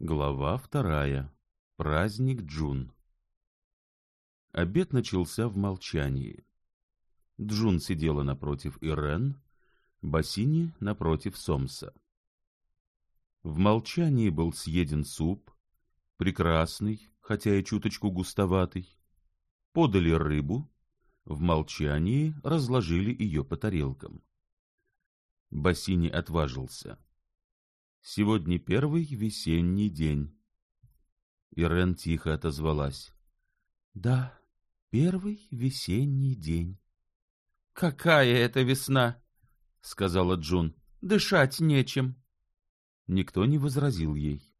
Глава вторая. Праздник Джун. Обед начался в молчании. Джун сидела напротив Ирен, Бассини напротив Сомса. В молчании был съеден суп, прекрасный, хотя и чуточку густоватый. Подали рыбу, в молчании разложили ее по тарелкам. Бассини отважился сегодня первый весенний день. Ирен тихо отозвалась. Да первый весенний день. Какая это весна? Сказала джун. Дышать нечем. Никто не возразил ей.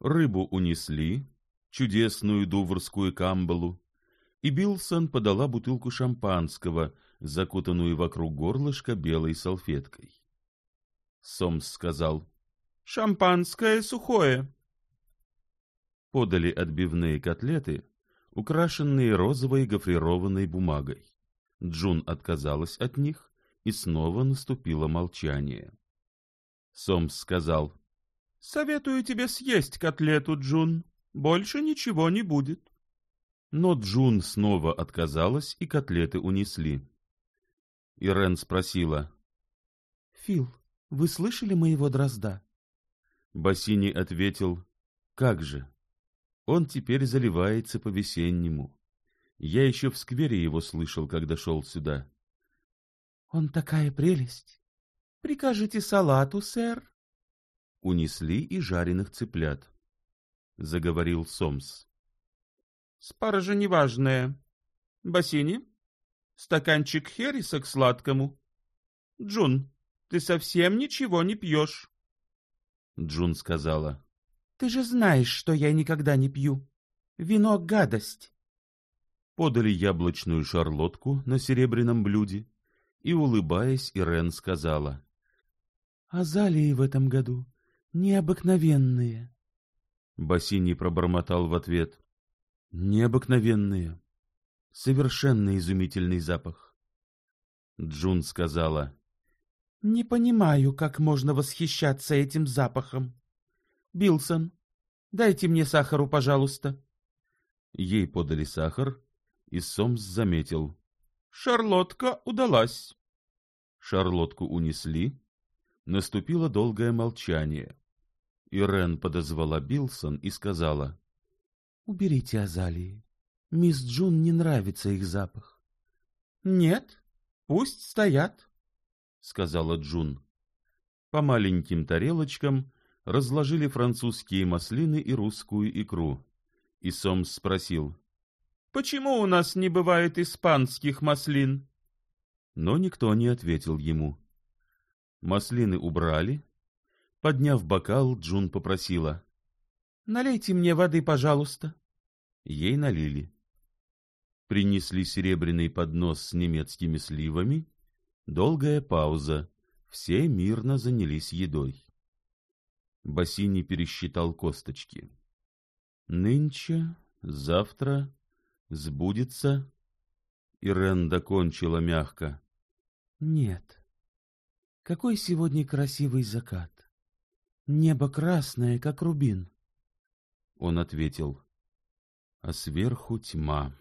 Рыбу унесли чудесную дуврскую камбалу и билсон подала бутылку шампанского закутанную вокруг горлышка белой салфеткой. Сомс сказал шампанское сухое. Подали отбивные котлеты, украшенные розовой гофрированной бумагой. Джун отказалась от них, и снова наступило молчание. Сомс сказал, — Советую тебе съесть котлету, Джун. Больше ничего не будет. Но Джун снова отказалась, и котлеты унесли. Ирен спросила, — Фил, вы слышали моего дрозда? — Бассини ответил, «Как же?» Он теперь заливается по-весеннему. Я еще в сквере его слышал, когда шел сюда. «Он такая прелесть! Прикажите салату, сэр!» Унесли и жареных цыплят. Заговорил Сомс. «Спаржа неважная. Бассини, стаканчик хериса к сладкому. Джун, ты совсем ничего не пьешь!» Джун сказала. «Ты же знаешь, что я никогда не пью. Вино — гадость». Подали яблочную шарлотку на серебряном блюде, и, улыбаясь, Ирен сказала. «Азалии в этом году необыкновенные». Бассини пробормотал в ответ. «Необыкновенные. Совершенно изумительный запах». Джун сказала. «Не понимаю, как можно восхищаться этим запахом. Билсон, дайте мне сахару, пожалуйста». Ей подали сахар, и Сомс заметил. «Шарлотка удалась». Шарлотку унесли. Наступило долгое молчание. И Ирен подозвала Билсон и сказала. «Уберите азалии. Мисс Джун не нравится их запах». «Нет, пусть стоят», сказала Джун. По маленьким тарелочкам разложили французские маслины и русскую икру. И Сомс спросил, «Почему у нас не бывает испанских маслин?» Но никто не ответил ему. Маслины убрали. Подняв бокал, Джун попросила, «Налейте мне воды, пожалуйста». Ей налили. Принесли серебряный поднос с немецкими сливами Долгая пауза. Все мирно занялись едой. Бассини пересчитал косточки. Нынче, завтра, сбудется. Ирен докончила мягко. Нет. Какой сегодня красивый закат. Небо красное, как рубин. Он ответил. А сверху тьма.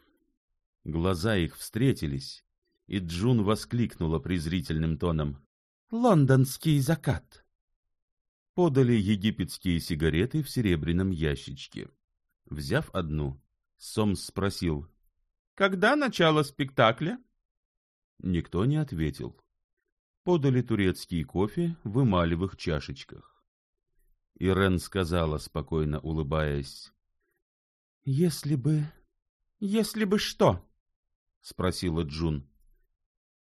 Глаза их встретились и Джун воскликнула презрительным тоном. «Лондонский закат!» Подали египетские сигареты в серебряном ящичке. Взяв одну, Сомс спросил. «Когда начало спектакля?» Никто не ответил. Подали турецкий кофе в эмалевых чашечках. Ирен сказала, спокойно улыбаясь. «Если бы... если бы что?» — спросила Джун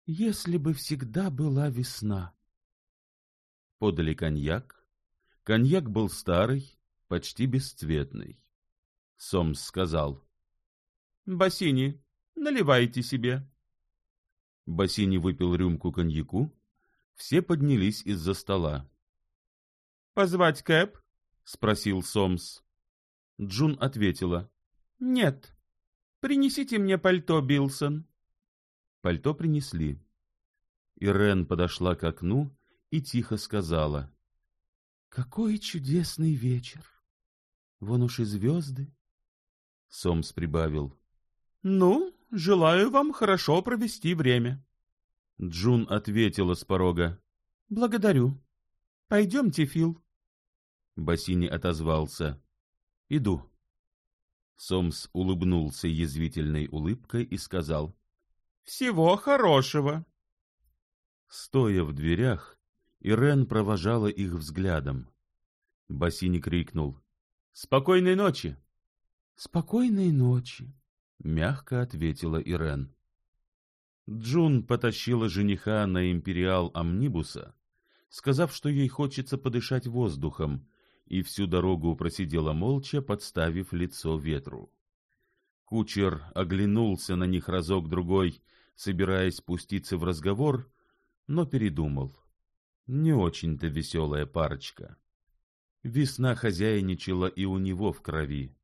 если бы всегда была весна. Подали коньяк. Коньяк был старый, почти бесцветный. Сомс сказал. — Бассини, наливайте себе. Бассини выпил рюмку коньяку. Все поднялись из-за стола. — Позвать Кэп? — спросил Сомс. Джун ответила. — Нет. Принесите мне пальто, Билсон. — Пальто принесли. Ирен подошла к окну и тихо сказала. — Какой чудесный вечер! Вон уж и звезды. Сомс прибавил. — Ну, желаю вам хорошо провести время. Джун ответила с порога. — Благодарю. Пойдемте, Фил. Бассини отозвался. — Иду. Сомс улыбнулся язвительной улыбкой и сказал. Всего хорошего!» Стоя в дверях, Ирен провожала их взглядом. Бассини крикнул. «Спокойной ночи!» «Спокойной ночи!» — мягко ответила Ирен. Джун потащила жениха на империал Амнибуса, сказав, что ей хочется подышать воздухом, и всю дорогу просидела молча, подставив лицо ветру. Кучер оглянулся на них разок-другой, собираясь спуститься в разговор, но передумал. Не очень-то веселая парочка. Весна хозяйничала и у него в крови.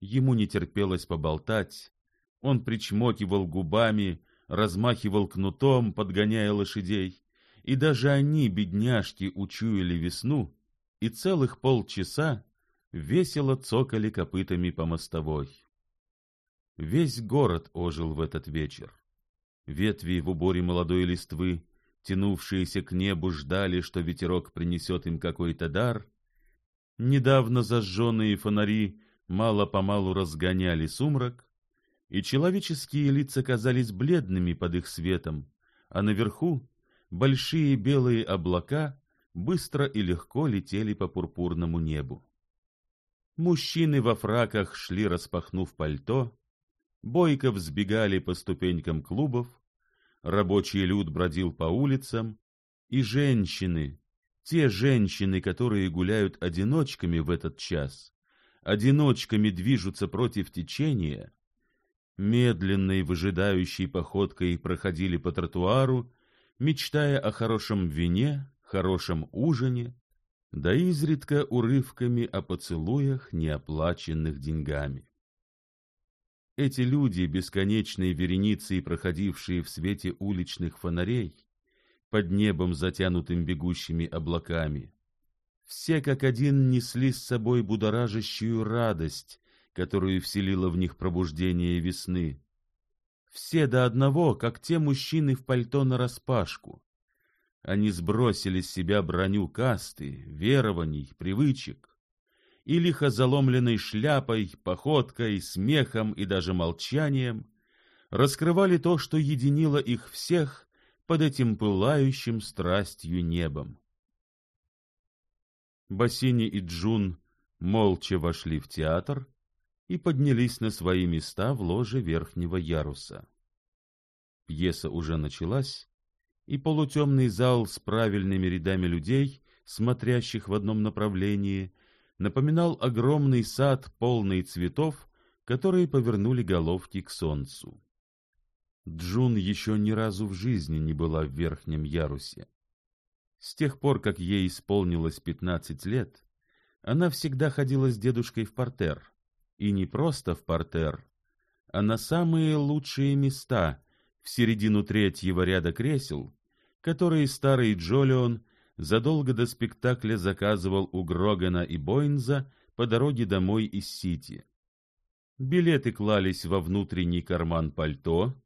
Ему не терпелось поболтать, он причмокивал губами, размахивал кнутом, подгоняя лошадей, и даже они, бедняжки, учуяли весну, и целых полчаса весело цокали копытами по мостовой. Весь город ожил в этот вечер. Ветви в уборе молодой листвы, тянувшиеся к небу, ждали, что ветерок принесет им какой-то дар. Недавно зажженные фонари мало-помалу разгоняли сумрак, и человеческие лица казались бледными под их светом, а наверху большие белые облака быстро и легко летели по пурпурному небу. Мужчины во фраках шли, распахнув пальто, Бойков сбегали по ступенькам клубов, рабочий люд бродил по улицам, и женщины, те женщины, которые гуляют одиночками в этот час, одиночками движутся против течения, медленной выжидающей походкой проходили по тротуару, мечтая о хорошем вине, хорошем ужине, да изредка урывками о поцелуях, неоплаченных деньгами. Эти люди, бесконечные вереницы, проходившие в свете уличных фонарей, под небом, затянутым бегущими облаками, все как один несли с собой будоражащую радость, которую вселило в них пробуждение весны. Все до одного, как те мужчины в пальто нараспашку. Они сбросили с себя броню касты, верований, привычек, и лихо заломленной шляпой, походкой, смехом и даже молчанием раскрывали то, что единило их всех под этим пылающим страстью небом. Бассини и Джун молча вошли в театр и поднялись на свои места в ложе верхнего яруса. Пьеса уже началась, и полутемный зал с правильными рядами людей, смотрящих в одном направлении — напоминал огромный сад, полный цветов, которые повернули головки к солнцу. Джун еще ни разу в жизни не была в верхнем ярусе. С тех пор, как ей исполнилось пятнадцать лет, она всегда ходила с дедушкой в портер, и не просто в портер, а на самые лучшие места, в середину третьего ряда кресел, которые старый Джолион задолго до спектакля заказывал у Грогана и Боинза по дороге домой из Сити. Билеты клались во внутренний карман пальто,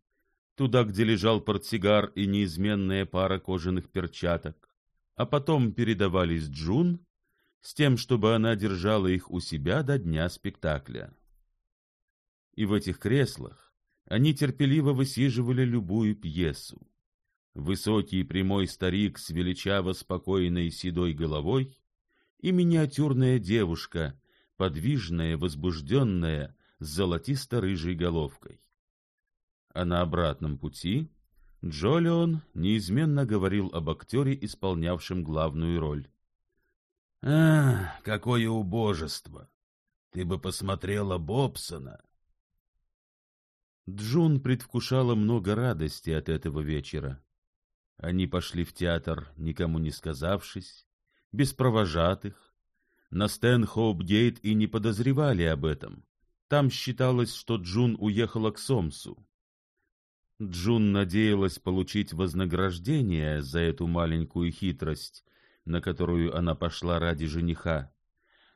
туда, где лежал портсигар и неизменная пара кожаных перчаток, а потом передавались Джун с тем, чтобы она держала их у себя до дня спектакля. И в этих креслах они терпеливо высиживали любую пьесу высокий прямой старик с величаво спокойной седой головой и миниатюрная девушка, подвижная, возбужденная, с золотисто-рыжей головкой. А на обратном пути Джолион неизменно говорил об актере, исполнявшем главную роль. — Ах, какое убожество! Ты бы посмотрела Бобсона! Джун предвкушала много радости от этого вечера. Они пошли в театр, никому не сказавшись, без провожатых. На Стэнхоуп-гейт и не подозревали об этом. Там считалось, что Джун уехала к Сомсу. Джун надеялась получить вознаграждение за эту маленькую хитрость, на которую она пошла ради жениха.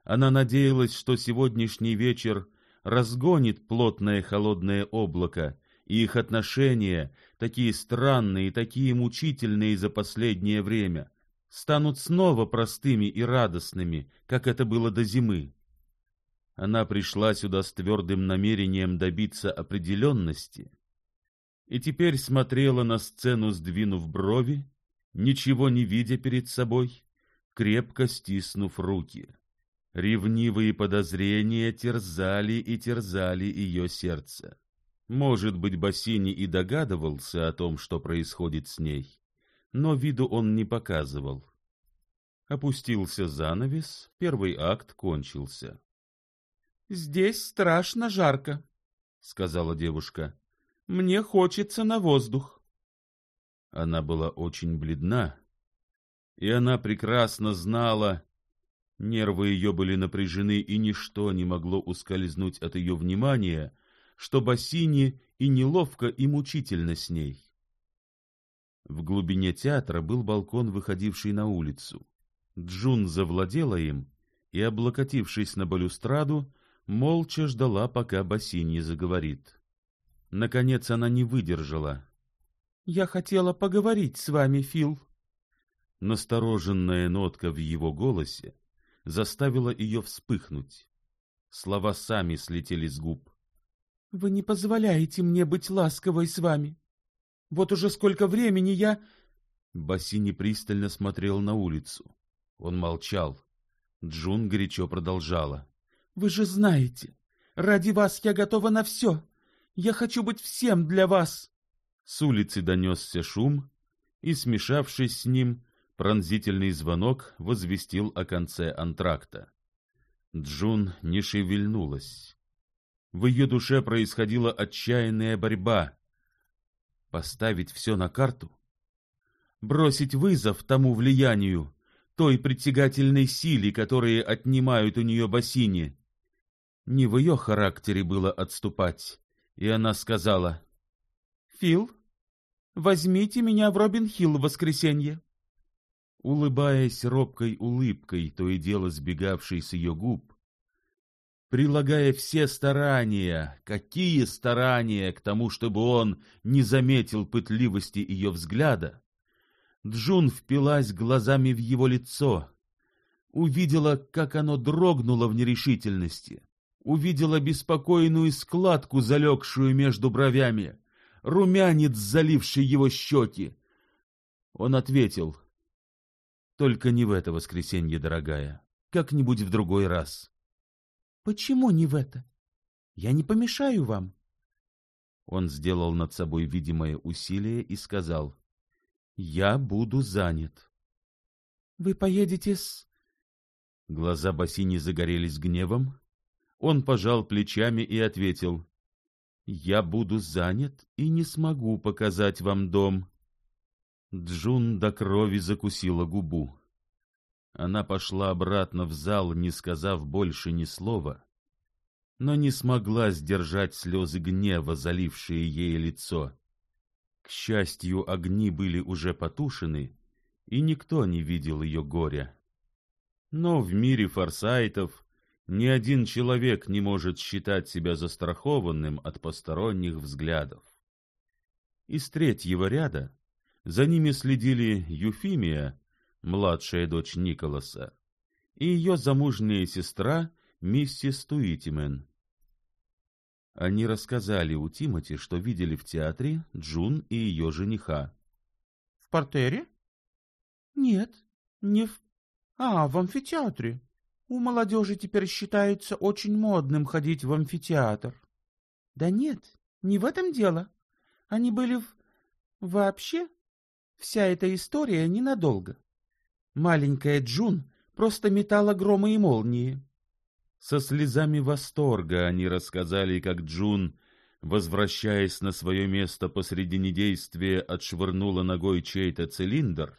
Она надеялась, что сегодняшний вечер разгонит плотное холодное облако, их отношения, такие странные, такие мучительные за последнее время, станут снова простыми и радостными, как это было до зимы. Она пришла сюда с твердым намерением добиться определенности и теперь смотрела на сцену, сдвинув брови, ничего не видя перед собой, крепко стиснув руки. Ревнивые подозрения терзали и терзали ее сердце. Может быть, Бассини и догадывался о том, что происходит с ней, но виду он не показывал. Опустился занавес, первый акт кончился. — Здесь страшно жарко, — сказала девушка. — Мне хочется на воздух. Она была очень бледна, и она прекрасно знала, нервы ее были напряжены, и ничто не могло ускользнуть от ее внимания — что Бассини и неловко, и мучительно с ней. В глубине театра был балкон, выходивший на улицу. Джун завладела им и, облокотившись на балюстраду, молча ждала, пока Бассини заговорит. Наконец она не выдержала. — Я хотела поговорить с вами, Фил. Настороженная нотка в его голосе заставила ее вспыхнуть. Слова сами слетели с губ. Вы не позволяете мне быть ласковой с вами. Вот уже сколько времени я...» Бассини пристально смотрел на улицу. Он молчал. Джун горячо продолжала. «Вы же знаете, ради вас я готова на все. Я хочу быть всем для вас!» С улицы донесся шум, и, смешавшись с ним, пронзительный звонок возвестил о конце антракта. Джун не шевельнулась в ее душе происходила отчаянная борьба поставить все на карту, бросить вызов тому влиянию, той притягательной силе, которые отнимают у нее бассейни. Не в ее характере было отступать, и она сказала, «Фил, возьмите меня в Робин-Хилл в воскресенье». Улыбаясь робкой улыбкой, то и дело сбегавшей с ее губ, прилагая все старания, какие старания к тому, чтобы он не заметил пытливости ее взгляда, Джун впилась глазами в его лицо, увидела, как оно дрогнуло в нерешительности, увидела беспокойную складку, залегшую между бровями, румянец, заливший его щеки. Он ответил, «Только не в это воскресенье, дорогая, как-нибудь в другой раз». Почему не в это? Я не помешаю вам. Он сделал над собой видимое усилие и сказал, «Я буду занят». «Вы поедете с...» Глаза Басини загорелись гневом. Он пожал плечами и ответил, «Я буду занят и не смогу показать вам дом». Джун до крови закусила губу. Она пошла обратно в зал, не сказав больше ни слова, но не смогла сдержать слезы гнева, залившие ей лицо. К счастью, огни были уже потушены, и никто не видел ее горя. Но в мире форсайтов ни один человек не может считать себя застрахованным от посторонних взглядов. Из третьего ряда за ними следили Юфимия, младшая дочь Николаса, и ее замужняя сестра миссис Туитимен. Они рассказали у Тимати, что видели в театре Джун и ее жениха. — В портере? — Нет, не в... А, в амфитеатре. У молодежи теперь считается очень модным ходить в амфитеатр. — Да нет, не в этом дело. Они были в... Вообще, вся эта история ненадолго маленькая Джун просто метала громы и молнии. Со слезами восторга они рассказали, как Джун, возвращаясь на свое место посреди недействия, отшвырнула ногой чей-то цилиндр,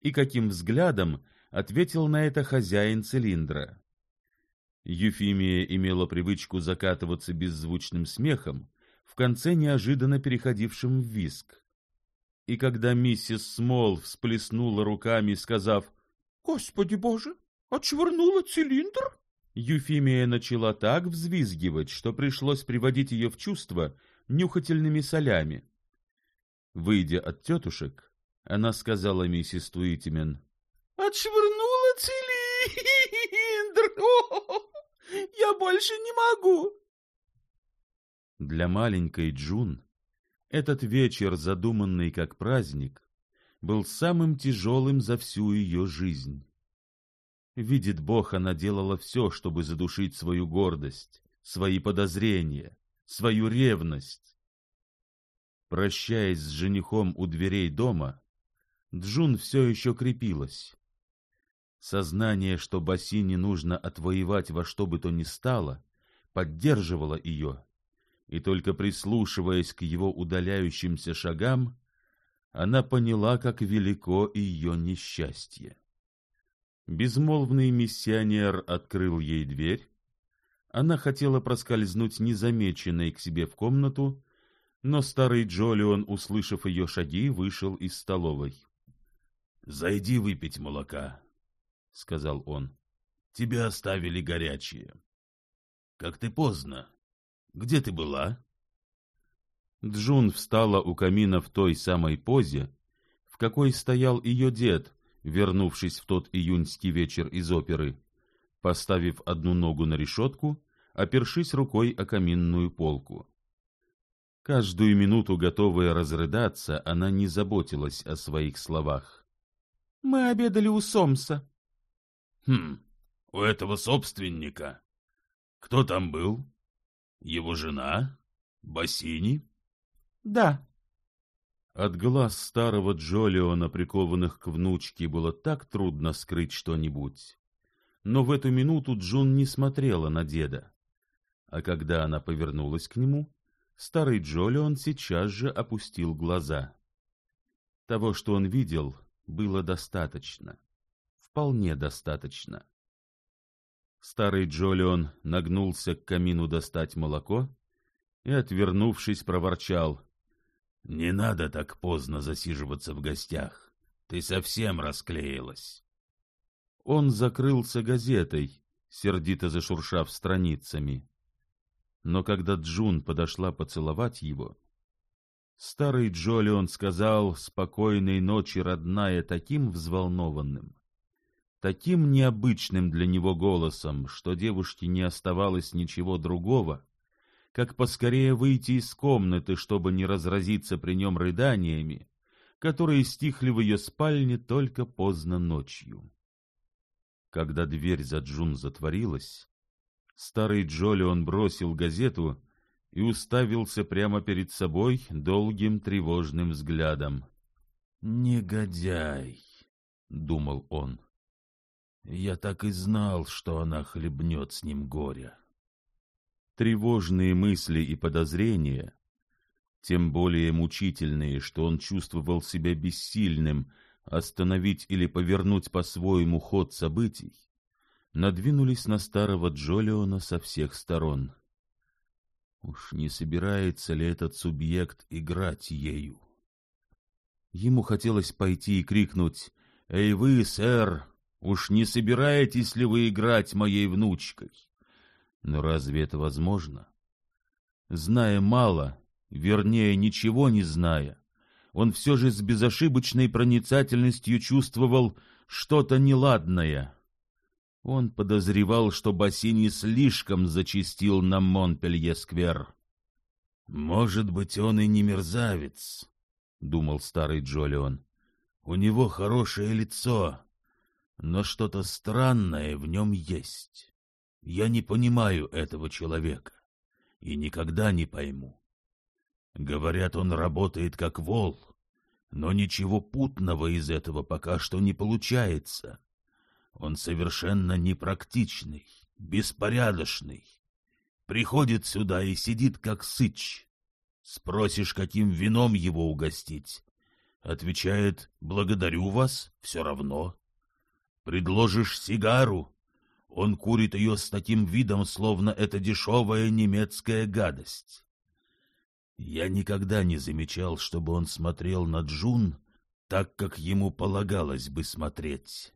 и каким взглядом ответил на это хозяин цилиндра. Юфимия имела привычку закатываться беззвучным смехом, в конце неожиданно переходившим в виск. И когда миссис Смол всплеснула руками, сказав «Господи боже, отшвырнула цилиндр?» Юфимия начала так взвизгивать, что пришлось приводить ее в чувство нюхательными солями. Выйдя от тетушек, она сказала миссис Туитимен «Отшвырнула цилиндр! Я больше не могу!» Для маленькой Джун этот вечер, задуманный как праздник, был самым тяжелым за всю ее жизнь. Видит Бог, она делала все, чтобы задушить свою гордость, свои подозрения, свою ревность. Прощаясь с женихом у дверей дома, Джун все еще крепилась. Сознание, что Басине нужно отвоевать во что бы то ни стало, поддерживало ее и только прислушиваясь к его удаляющимся шагам, она поняла, как велико ее несчастье. Безмолвный миссионер открыл ей дверь. Она хотела проскользнуть незамеченной к себе в комнату, но старый Джолион, услышав ее шаги, вышел из столовой. — Зайди выпить молока, — сказал он. — Тебя оставили горячее. — Как ты поздно. Где ты была?» Джун встала у камина в той самой позе, в какой стоял ее дед, вернувшись в тот июньский вечер из оперы, поставив одну ногу на решетку, опершись рукой о каминную полку. Каждую минуту, готовая разрыдаться, она не заботилась о своих словах. — Мы обедали у Сомса. — Хм, у этого собственника. Кто там был? Его жена? Бассини? Да. От глаз старого Джолиона, прикованных к внучке, было так трудно скрыть что-нибудь. Но в эту минуту Джун не смотрела на деда. А когда она повернулась к нему, старый Джолион сейчас же опустил глаза. Того, что он видел, было достаточно. Вполне достаточно. Старый Джолион нагнулся к камину достать молоко и, отвернувшись, проворчал. — Не надо так поздно засиживаться в гостях. Ты совсем расклеилась. Он закрылся газетой, сердито зашуршав страницами. Но когда Джун подошла поцеловать его, старый Джолион сказал «Спокойной ночи, родная» таким взволнованным, таким необычным для него голосом, что девушке не оставалось ничего другого, как поскорее выйти из комнаты, чтобы не разразиться при нем рыданиями, которые стихли в ее спальне только поздно ночью. Когда дверь за Джун затворилась, старый Джолион бросил газету и уставился прямо перед собой долгим тревожным взглядом. «Негодяй!» — думал он. Я так и знал, что она хлебнет с ним горя. Тревожные мысли и подозрения, тем более мучительные, что он чувствовал себя бессильным остановить или повернуть по-своему ход событий, надвинулись на старого Джолиона со всех сторон. Уж не собирается ли этот субъект играть ею? Ему хотелось пойти и крикнуть «Эй вы, сэр, Уж не собираетесь ли вы играть моей внучкой? Но разве это возможно? Зная мало, вернее, ничего не зная, он все же с безошибочной проницательностью чувствовал что-то неладное. Он подозревал, что Бассини слишком зачистил на Монпелье-сквер. «Может быть, он и не мерзавец», — думал старый Джолион. «У него хорошее лицо, но что-то странное в нем есть. Я не понимаю этого человека и никогда не пойму. Говорят, он работает как вол, но ничего путного из этого пока что не получается. Он совершенно непрактичный, беспорядочный. Приходит сюда и сидит как сыч. Спросишь, каким вином его угостить. Отвечает, благодарю вас, все равно Предложишь сигару? Он курит ее с таким видом, словно это дешевая немецкая гадость. Я никогда не замечал, чтобы он смотрел на Джун так, как ему полагалось бы смотреть.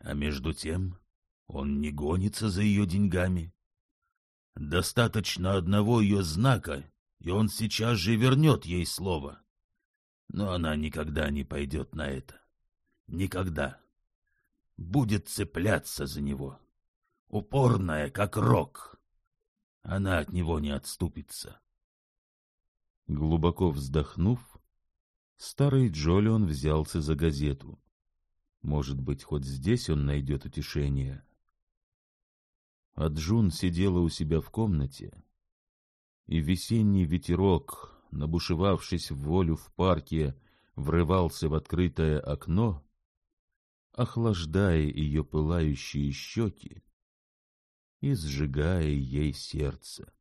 А между тем он не гонится за ее деньгами. Достаточно одного ее знака, и он сейчас же вернет ей слово. Но она никогда не пойдет на это. Никогда будет цепляться за него, упорная, как рок. Она от него не отступится. Глубоко вздохнув, старый Джолион взялся за газету. Может быть, хоть здесь он найдет утешение. А Джун сидела у себя в комнате, и весенний ветерок, набушевавшись в волю в парке, врывался в открытое окно охлаждая ее пылающие щеки и сжигая ей сердце.